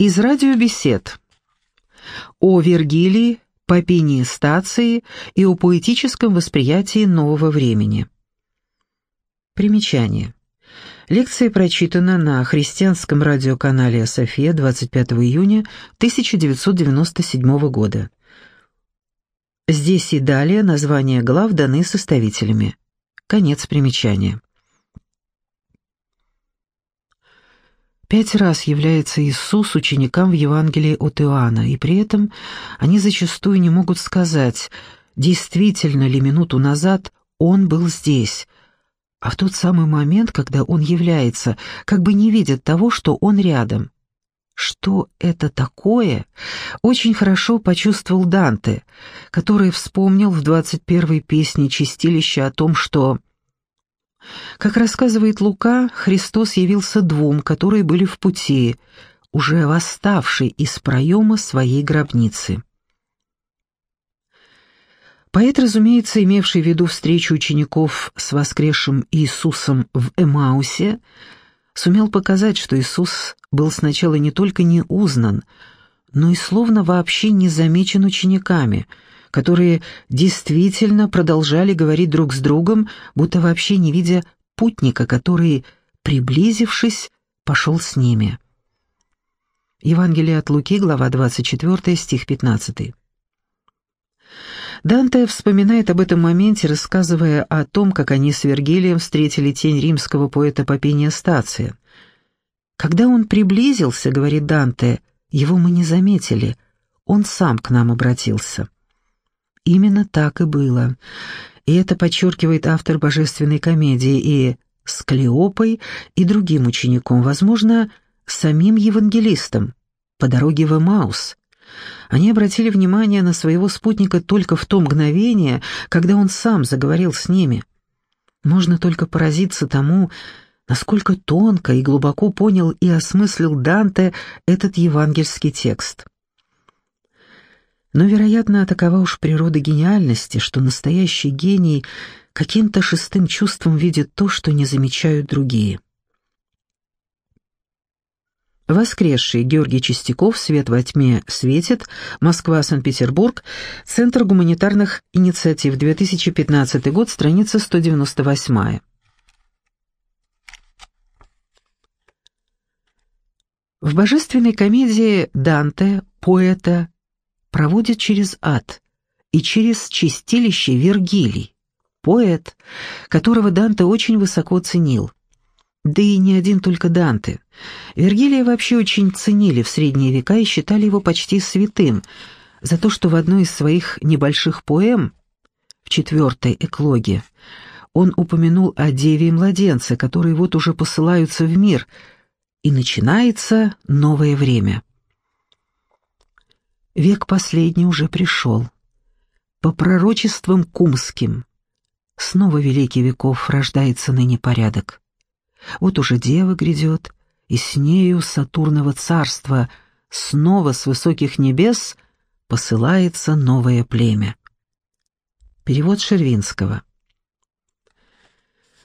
Из радиобесед о Вергилии, Попинии стации и о поэтическом восприятии нового времени. Примечание. Лекция прочитана на христианском радиоканале «София» 25 июня 1997 года. Здесь и далее названия глав даны составителями. Конец примечания. Пять раз является Иисус ученикам в Евангелии от Иоанна, и при этом они зачастую не могут сказать, действительно ли минуту назад Он был здесь, а в тот самый момент, когда Он является, как бы не видят того, что Он рядом. Что это такое, очень хорошо почувствовал Данте, который вспомнил в 21-й песне Чистилища о том, что как рассказывает Лука, Христос явился двум, которые были в пути, уже восставший из проема своей гробницы. Поэт, разумеется, имевший в виду встречу учеников с воскресшим Иисусом в Эмаусе, сумел показать, что Иисус был сначала не только не узнан, но и словно вообще не замечен учениками – которые действительно продолжали говорить друг с другом, будто вообще не видя путника, который, приблизившись, пошел с ними. Евангелие от Луки, глава 24, стих 15. Данте вспоминает об этом моменте, рассказывая о том, как они с Вергилием встретили тень римского поэта Попения Стация. «Когда он приблизился, — говорит Данте, — его мы не заметили, он сам к нам обратился». Именно так и было. И это подчеркивает автор божественной комедии и с Клеопой, и другим учеником, возможно, самим евангелистом, по дороге в Эмаус. Они обратили внимание на своего спутника только в то мгновение, когда он сам заговорил с ними. Можно только поразиться тому, насколько тонко и глубоко понял и осмыслил Данте этот евангельский текст. Но, вероятно, такова уж природа гениальности, что настоящий гений каким-то шестым чувством видит то, что не замечают другие. Воскресший Георгий Чистяков «Свет во тьме светит», Москва, Санкт-Петербург, Центр гуманитарных инициатив, 2015 год, страница 198. В божественной комедии Данте, поэта, проводит через ад и через чистилище Вергилий, поэт, которого Данте очень высоко ценил. Да и не один только Данте. Вергилия вообще очень ценили в средние века и считали его почти святым, за то, что в одной из своих небольших поэм, в четвертой эклоге, он упомянул о деве и младенце, которые вот уже посылаются в мир, и начинается новое время. Век последний уже пришел. По пророчествам кумским. Снова великий веков рождается ныне порядок. Вот уже дева грядет, и с нею Сатурного царства снова с высоких небес посылается новое племя. Перевод Шервинского.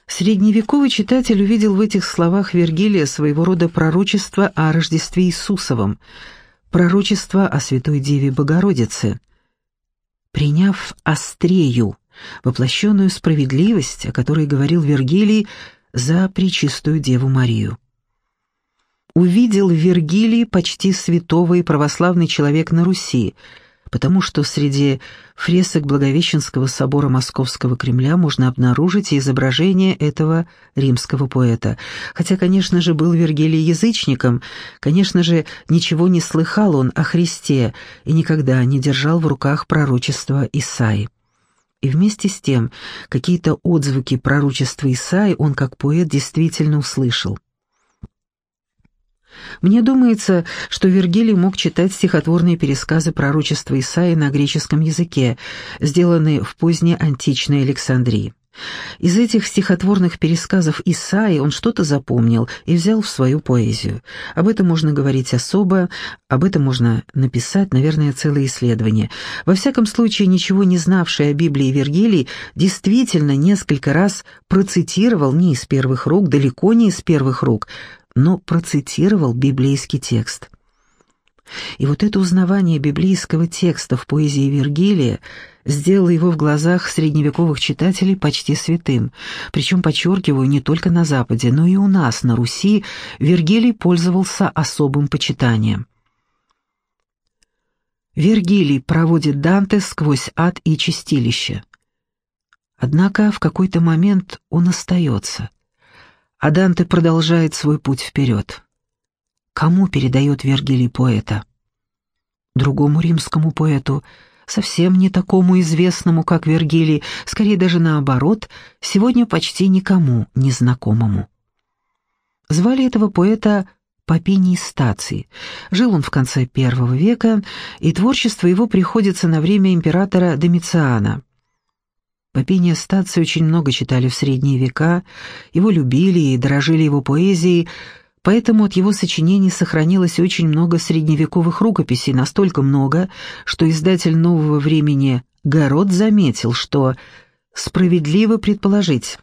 Средневековый читатель увидел в этих словах Вергилия своего рода пророчество о Рождестве Иисусовом – пророчество о Святой Деве Богородице, приняв Острею, воплощенную справедливость, о которой говорил Вергилий, за Пречистую Деву Марию. Увидел в Вергилии почти святого и православный человек на Руси – потому что среди фресок Благовещенского собора Московского Кремля можно обнаружить изображение этого римского поэта. Хотя, конечно же, был Вергилий язычником, конечно же, ничего не слыхал он о Христе и никогда не держал в руках пророчества Исаи. И вместе с тем, какие-то отзвуки пророчества Исаи он как поэт действительно услышал. Мне думается, что Вергилий мог читать стихотворные пересказы пророчества Исаии на греческом языке, сделанные в поздней античной Александрии. Из этих стихотворных пересказов Исаи он что-то запомнил и взял в свою поэзию. Об этом можно говорить особо, об этом можно написать, наверное, целое исследование. Во всяком случае, ничего не знавший о Библии Вергилий действительно несколько раз процитировал не из первых рук, далеко не из первых рук, но процитировал библейский текст. И вот это узнавание библейского текста в поэзии Вергилия сделало его в глазах средневековых читателей почти святым. Причем, подчеркиваю, не только на Западе, но и у нас, на Руси, Вергилий пользовался особым почитанием. Вергилий проводит Данте сквозь ад и чистилище. Однако в какой-то момент он остается, а Данте продолжает свой путь вперед. Кому передает Вергилий поэта? Другому римскому поэту, совсем не такому известному, как Вергилий, скорее даже наоборот, сегодня почти никому незнакомому. Звали этого поэта Папиний Стаций. Жил он в конце первого века, и творчество его приходится на время императора Домициана. Папиния Стаций очень много читали в средние века, его любили и дорожили его поэзией, Поэтому от его сочинений сохранилось очень много средневековых рукописей, настолько много, что издатель «Нового времени» Город заметил, что справедливо предположить,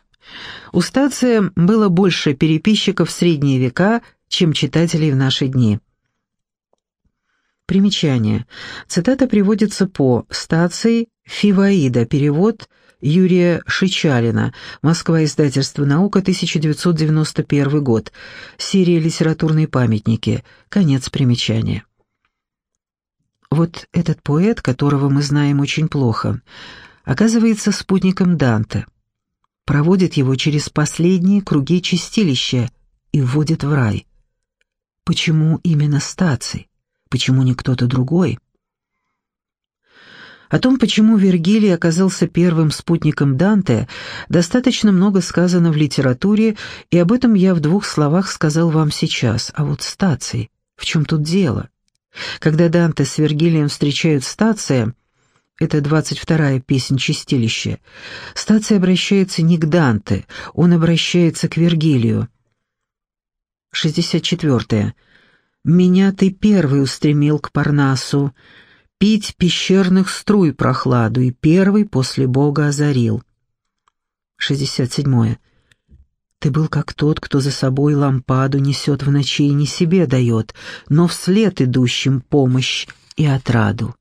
у Стация было больше переписчиков в средние века, чем читателей в наши дни. Примечание. Цитата приводится по Стации Фиваида, перевод – Юрия Шичалина. Москва, издательство «Наука», 1991 год. Серия «Литературные памятники». Конец примечания. Вот этот поэт, которого мы знаем очень плохо, оказывается спутником Данте. Проводит его через последние круги чистилища и вводит в рай. Почему именно Стаций? Почему не кто-то другой? О том, почему Вергилий оказался первым спутником Данте, достаточно много сказано в литературе, и об этом я в двух словах сказал вам сейчас. А вот стаций, в чем тут дело? Когда Данте с Вергилием встречают стация, это двадцать вторая песнь Чистилища, стация обращается не к Данте, он обращается к Вергилию. Шестьдесят четвертая. «Меня ты первый устремил к Парнасу, пить пещерных струй прохладу, и первый после Бога озарил. 67. Ты был как тот, кто за собой лампаду несет в ночи и не себе дает, но вслед идущим помощь и отраду.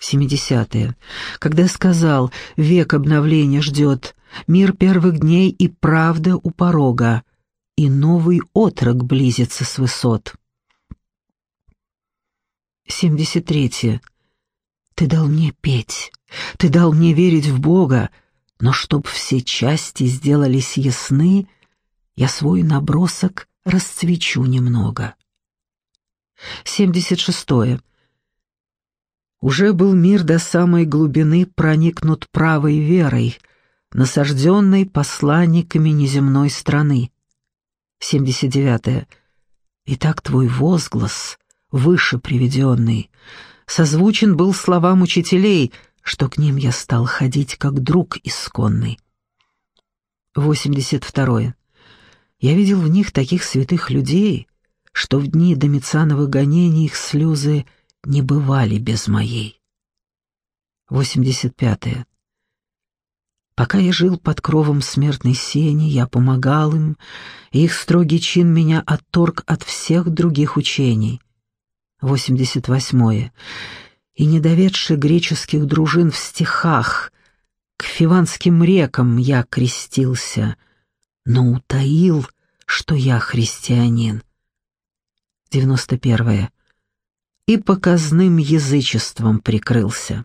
70. Когда сказал «Век обновления ждет», «Мир первых дней и правда у порога», и новый отрок близится с высот. 73. Ты дал мне петь, ты дал мне верить в Бога, но чтоб все части сделались ясны, я свой набросок расцвечу немного. 76. Уже был мир до самой глубины проникнут правой верой, насажденной посланниками неземной страны. 79. Итак, твой возглас — выше приведенный, созвучен был словам учителей, что к ним я стал ходить как друг исконный. 82. Я видел в них таких святых людей, что в дни Домициановых гонений их слезы не бывали без моей. 85. Пока я жил под кровом смертной сени, я помогал им, и их строгий чин меня отторг от всех других учений. 88. И недоведший греческих дружин в стихах, к фиванским рекам я крестился, но утаил, что я христианин. 91. И показным язычеством прикрылся.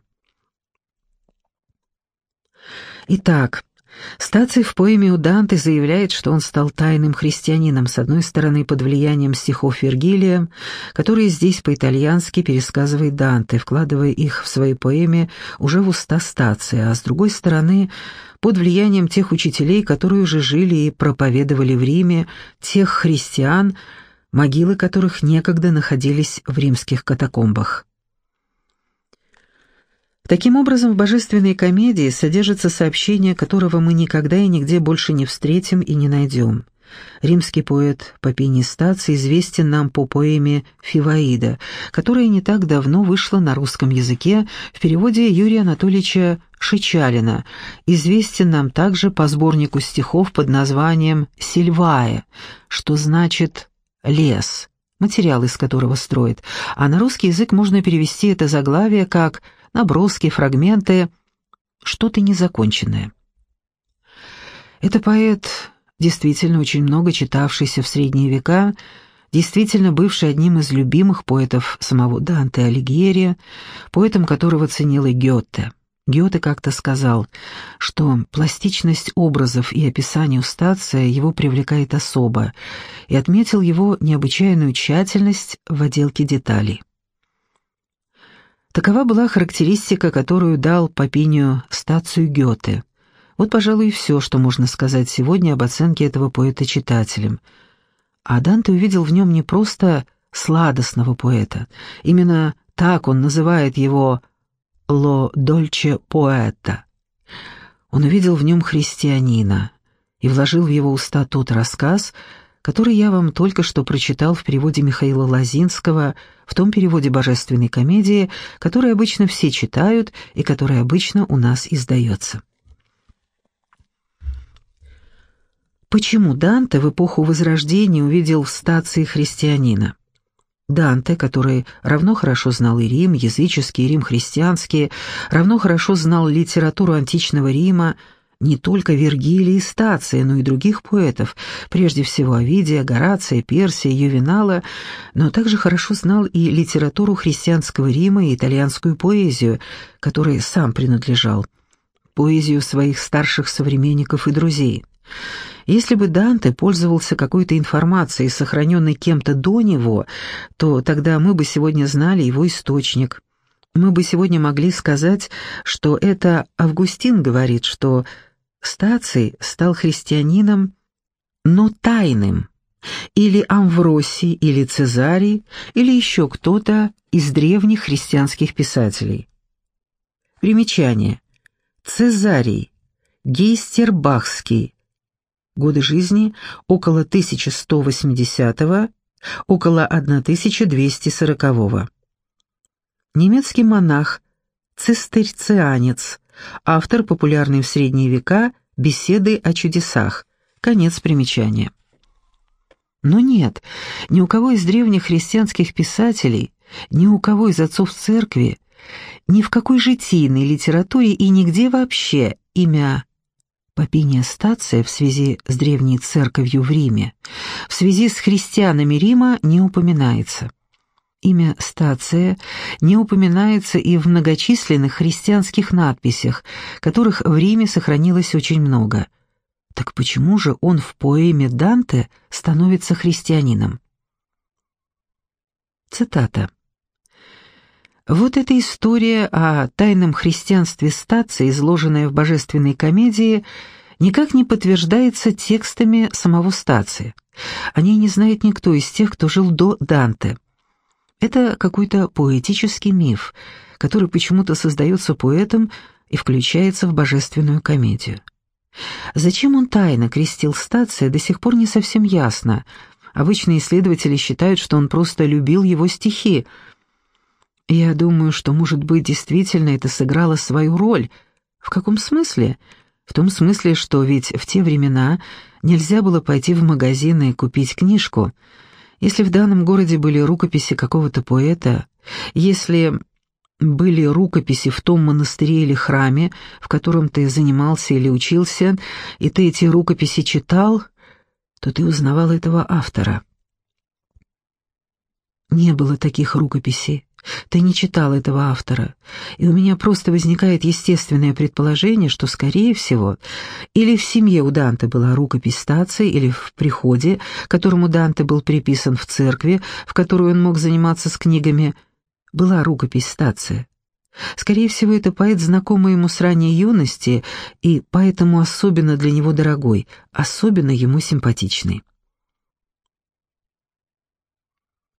Итак, Стаций в поэме у Данте заявляет, что он стал тайным христианином, с одной стороны, под влиянием стихов Вергилия, которые здесь по-итальянски пересказывает Данте, вкладывая их в своей поэме уже в уста Стация, а с другой стороны, под влиянием тех учителей, которые уже жили и проповедовали в Риме, тех христиан, могилы которых некогда находились в римских катакомбах. Таким образом, в «Божественной комедии» содержится сообщение, которого мы никогда и нигде больше не встретим и не найдем. Римский поэт Папиний Стаций известен нам по поэме «Фиваида», которая не так давно вышла на русском языке в переводе Юрия Анатольевича Шичалина, известен нам также по сборнику стихов под названием «Сильвая», что значит «лес», материал из которого строит, а на русский язык можно перевести это заглавие как наброски, фрагменты, что-то незаконченное. Это поэт, действительно очень много читавшийся в средние века, действительно бывший одним из любимых поэтов самого Данте Алигьери, поэтом которого ценил и Гёте. Гёте как-то сказал, что пластичность образов и описаний у Стация его привлекает особо, и отметил его необычайную тщательность в отделке деталей. Такова была характеристика, которую дал Папинию Стацию Гёте. Вот, пожалуй, и все, что можно сказать сегодня об оценке этого поэта читателям. А Данте увидел в нем не просто сладостного поэта, именно так он называет его «ло дольче поэта». Он увидел в нем христианина и вложил в его уста тот рассказ, который я вам только что прочитал в переводе Михаила Лазинского, в том переводе божественной комедии, который обычно все читают и который обычно у нас издается. Почему Данте в эпоху Возрождения увидел в стации христианина? Данте, который равно хорошо знал и Рим, языческий, и Рим христианский, равно хорошо знал литературу античного Рима, не только Вергилия и Стация, но и других поэтов, прежде всего Овидия, Горация, Персия, Ювенала, но также хорошо знал и литературу христианского Рима и итальянскую поэзию, которой сам принадлежал, поэзию своих старших современников и друзей. Если бы Данте пользовался какой-то информацией, сохраненной кем-то до него, то тогда мы бы сегодня знали его источник. Мы бы сегодня могли сказать, что это Августин говорит, что Стаций стал христианином, но тайным, или Амвросий, или Цезарий, или еще кто-то из древних христианских писателей. Примечание. Цезарий, Гейстербахский, Годы жизни около 1180 около 1240 -го. Немецкий монах, цистерцианец, автор популярной в средние века «Беседы о чудесах», конец примечания. Но нет, ни у кого из древних христианских писателей, ни у кого из отцов церкви, ни в какой житийной литературе и нигде вообще имя Папиния Стация в связи с древней церковью в Риме, в связи с христианами Рима не упоминается. Имя Стация не упоминается и в многочисленных христианских надписях, которых в Риме сохранилось очень много. Так почему же он в поэме Данте становится христианином? Цитата. Вот эта история о тайном христианстве стации, изложенная в божественной комедии, никак не подтверждается текстами самого стации. О ней не знает никто из тех, кто жил до Данте. Это какой-то поэтический миф, который почему-то создается поэтом и включается в божественную комедию. Зачем он тайно крестил стация, до сих пор не совсем ясно. Обычные исследователи считают, что он просто любил его стихи – я думаю, что, может быть, действительно это сыграло свою роль. В каком смысле? В том смысле, что ведь в те времена нельзя было пойти в магазин и купить книжку. Если в данном городе были рукописи какого-то поэта, если были рукописи в том монастыре или храме, в котором ты занимался или учился, и ты эти рукописи читал, то ты узнавал этого автора. Не было таких рукописей. Ты не читал этого автора, и у меня просто возникает естественное предположение, что, скорее всего, или в семье у Данте была рукопись стации, или в приходе, которому Данте был приписан в церкви, в которую он мог заниматься с книгами, была рукопись стация. Скорее всего, это поэт, знакомый ему с ранней юности, и поэтому особенно для него дорогой, особенно ему симпатичный.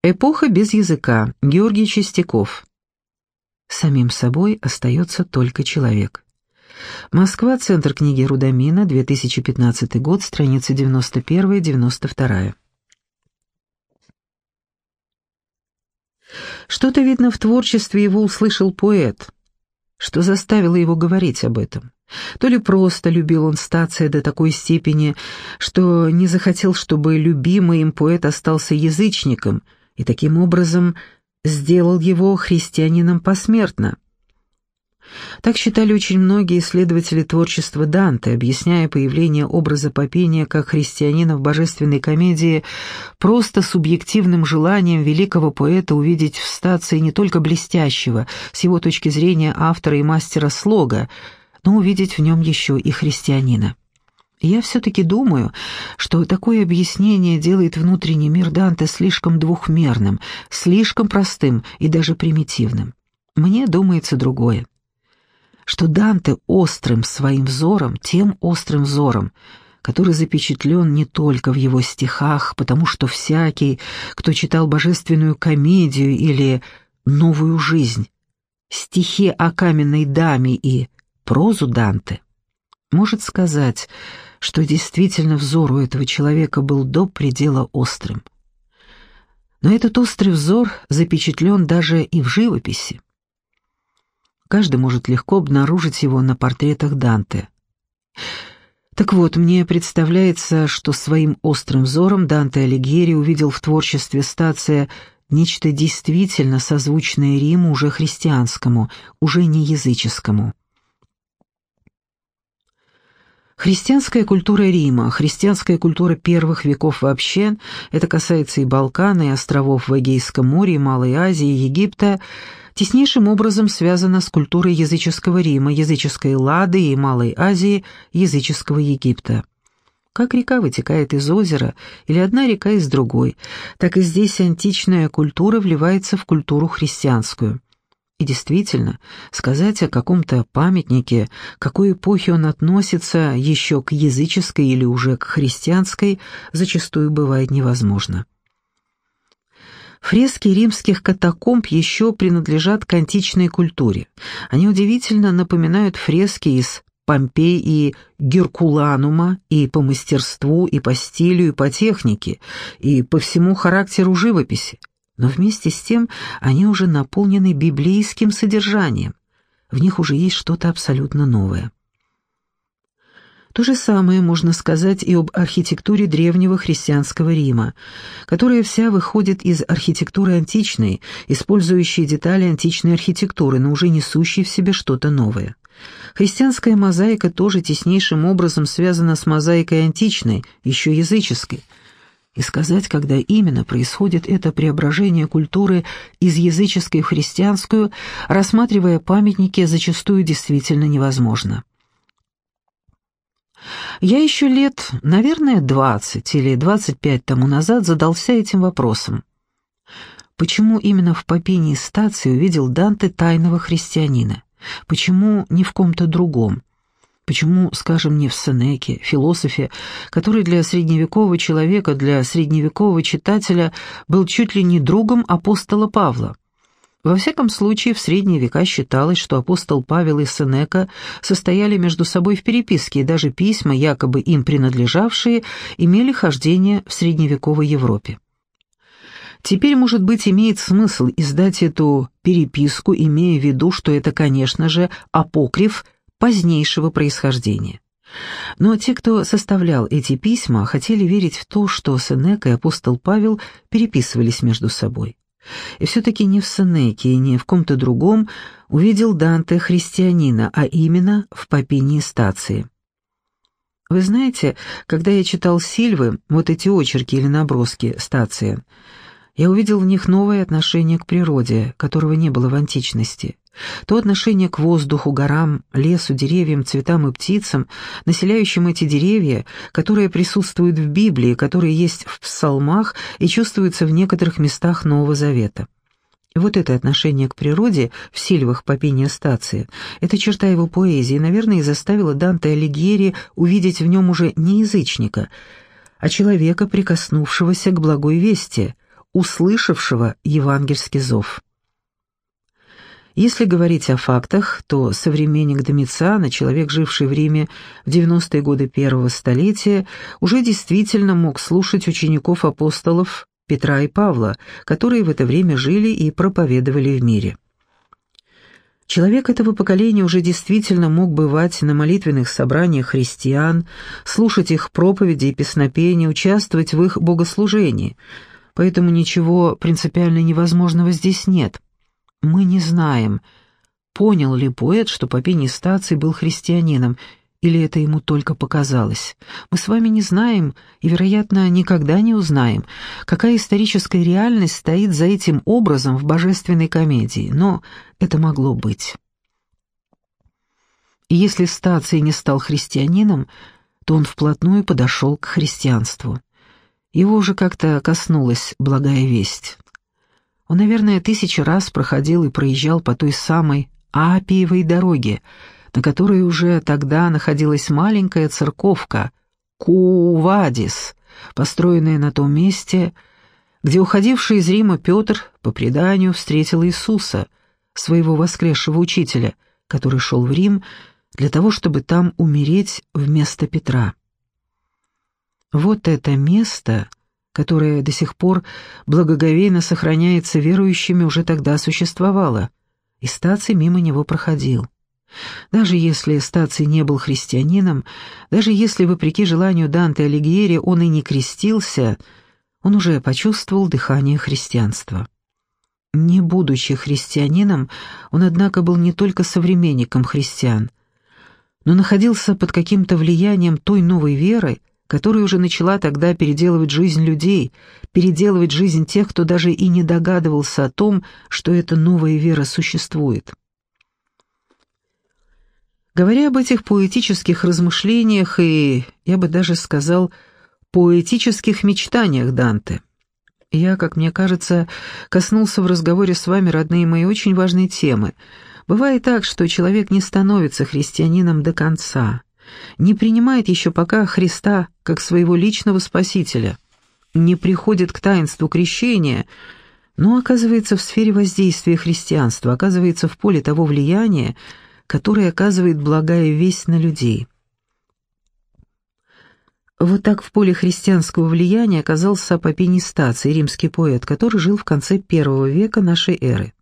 Эпоха без языка. Георгий Чистяков. Самим собой остается только человек. Москва, Центр книги Рудамина, 2015 год, страница 91-92. Что-то, видно, в творчестве его услышал поэт, что заставило его говорить об этом. То ли просто любил он стация до такой степени, что не захотел, чтобы любимый им поэт остался язычником – и таким образом сделал его христианином посмертно. Так считали очень многие исследователи творчества Данте, объясняя появление образа Попения как христианина в божественной комедии просто субъективным желанием великого поэта увидеть в стации не только блестящего, с его точки зрения автора и мастера слога, но увидеть в нем еще и христианина. Я все-таки думаю, что такое объяснение делает внутренний мир Данте слишком двухмерным, слишком простым и даже примитивным. Мне думается другое что Данте острым своим взором, тем острым взором, который запечатлен не только в его стихах, потому что всякий, кто читал божественную комедию или «Новую жизнь», стихи о каменной даме и прозу Данте, может сказать, что действительно взор у этого человека был до предела острым. Но этот острый взор запечатлен даже и в живописи. Каждый может легко обнаружить его на портретах Данте. Так вот, мне представляется, что своим острым взором Данте Алигьери увидел в творчестве стация нечто действительно созвучное Риму уже христианскому, уже не языческому. Христианская культура Рима, христианская культура первых веков вообще, это касается и Балкана, и островов в Эгейском море, и Малой Азии, и Египта – теснейшим образом связана с культурой языческого Рима, языческой Лады и Малой Азии, языческого Египта. Как река вытекает из озера или одна река из другой, так и здесь античная культура вливается в культуру христианскую. И действительно, сказать о каком-то памятнике, какой эпохе он относится еще к языческой или уже к христианской, зачастую бывает невозможно. Фрески римских катакомб еще принадлежат к античной культуре. Они удивительно напоминают фрески из Помпей и Геркуланума и по мастерству, и по стилю, и по технике, и по всему характеру живописи. Но вместе с тем они уже наполнены библейским содержанием. В них уже есть что-то абсолютно новое. То же самое можно сказать и об архитектуре древнего христианского Рима, которая вся выходит из архитектуры античной, использующей детали античной архитектуры, но уже несущей в себе что-то новое. Христианская мозаика тоже теснейшим образом связана с мозаикой античной, еще языческой. И сказать, когда именно происходит это преображение культуры из языческой в христианскую, рассматривая памятники, зачастую действительно невозможно. Я еще лет, наверное, двадцать или двадцать пять тому назад задался этим вопросом. Почему именно в попении стации увидел Данте тайного христианина? Почему не в ком-то другом? Почему, скажем, не в Сенеке, философе, который для средневекового человека, для средневекового читателя был чуть ли не другом апостола Павла? Во всяком случае, в средние века считалось, что апостол Павел и Сенека состояли между собой в переписке, и даже письма, якобы им принадлежавшие, имели хождение в средневековой Европе. Теперь, может быть, имеет смысл издать эту переписку, имея в виду, что это, конечно же, апокриф позднейшего происхождения. Но те, кто составлял эти письма, хотели верить в то, что Сенека и апостол Павел переписывались между собой. И все-таки не в Сенеке и не в ком-то другом увидел Данте христианина, а именно в Попинии стации. Вы знаете, когда я читал Сильвы, вот эти очерки или наброски стации, я увидел в них новое отношение к природе, которого не было в античности то отношение к воздуху, горам, лесу, деревьям, цветам и птицам, населяющим эти деревья, которые присутствуют в Библии, которые есть в псалмах и чувствуются в некоторых местах Нового Завета. Вот это отношение к природе в сильвах попения стации, эта черта его поэзии, наверное, и заставила Данте Алигьери увидеть в нем уже не язычника, а человека, прикоснувшегося к благой вести, услышавшего евангельский зов. Если говорить о фактах, то современник Домициана, человек, живший в Риме в 90-е годы первого столетия, уже действительно мог слушать учеников апостолов Петра и Павла, которые в это время жили и проповедовали в мире. Человек этого поколения уже действительно мог бывать на молитвенных собраниях христиан, слушать их проповеди и песнопения, участвовать в их богослужении – поэтому ничего принципиально невозможного здесь нет. Мы не знаем, понял ли поэт, что Попений Стаций был христианином, или это ему только показалось? Мы с вами не знаем и, вероятно, никогда не узнаем, какая историческая реальность стоит за этим образом в божественной комедии, но это могло быть. И если Стаций не стал христианином, то он вплотную подошел к христианству. Его уже как-то коснулась благая весть. Он, наверное, тысячи раз проходил и проезжал по той самой Апиевой дороге, на которой уже тогда находилась маленькая церковка Кувадис, построенная на том месте, где уходивший из Рима Петр, по преданию, встретил Иисуса, своего воскресшего учителя, который шел в Рим для того, чтобы там умереть вместо Петра. Вот это место, которое до сих пор благоговейно сохраняется верующими, уже тогда существовало, и Стаций мимо него проходил. Даже если Стаций не был христианином, даже если, вопреки желанию Данте Алигьери, он и не крестился, он уже почувствовал дыхание христианства. Не будучи христианином, он, однако, был не только современником христиан, но находился под каким-то влиянием той новой веры, которая уже начала тогда переделывать жизнь людей, переделывать жизнь тех, кто даже и не догадывался о том, что эта новая вера существует. Говоря об этих поэтических размышлениях и, я бы даже сказал, поэтических мечтаниях Данте, я, как мне кажется, коснулся в разговоре с вами, родные мои, очень важной темы. Бывает так, что человек не становится христианином до конца, не принимает еще пока Христа как своего личного спасителя, не приходит к таинству крещения, но оказывается в сфере воздействия христианства, оказывается в поле того влияния, который оказывает благая весть на людей. Вот так в поле христианского влияния оказался Апопений Стаций, римский поэт, который жил в конце первого века нашей эры.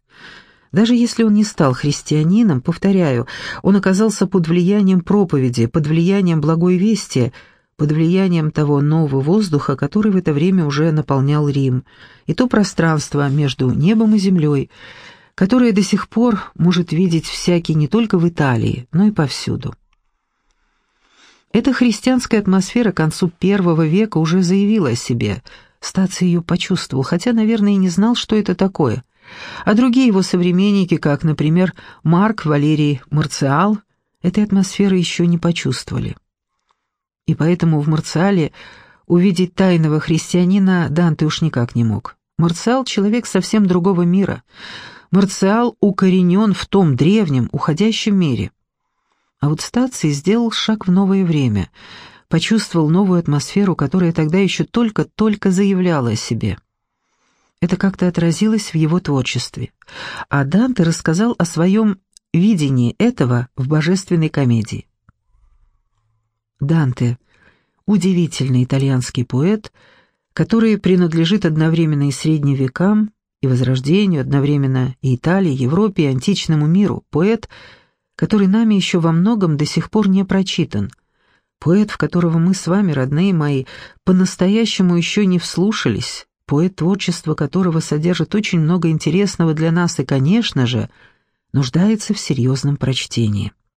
Даже если он не стал христианином, повторяю, он оказался под влиянием проповеди, под влиянием благой вести, под влиянием того нового воздуха, который в это время уже наполнял Рим, и то пространство между небом и землей, которое до сих пор может видеть всякий не только в Италии, но и повсюду. Эта христианская атмосфера к концу первого века уже заявила о себе. Стаций ее почувствовал, хотя, наверное, и не знал, что это такое. А другие его современники, как, например, Марк Валерий Марциал, этой атмосферы еще не почувствовали. И поэтому в Марциале увидеть тайного христианина Данте уж никак не мог. Марциал — человек совсем другого мира — Марциал укоренен в том древнем, уходящем мире. А вот Стаций сделал шаг в новое время, почувствовал новую атмосферу, которая тогда еще только-только заявляла о себе. Это как-то отразилось в его творчестве. А Данте рассказал о своем видении этого в божественной комедии. Данте — удивительный итальянский поэт, который принадлежит одновременно и средним векам, и Возрождению, одновременно и Италии, Европе, и античному миру, поэт, который нами еще во многом до сих пор не прочитан, поэт, в которого мы с вами, родные мои, по-настоящему еще не вслушались, поэт, творчество которого содержит очень много интересного для нас и, конечно же, нуждается в серьезном прочтении.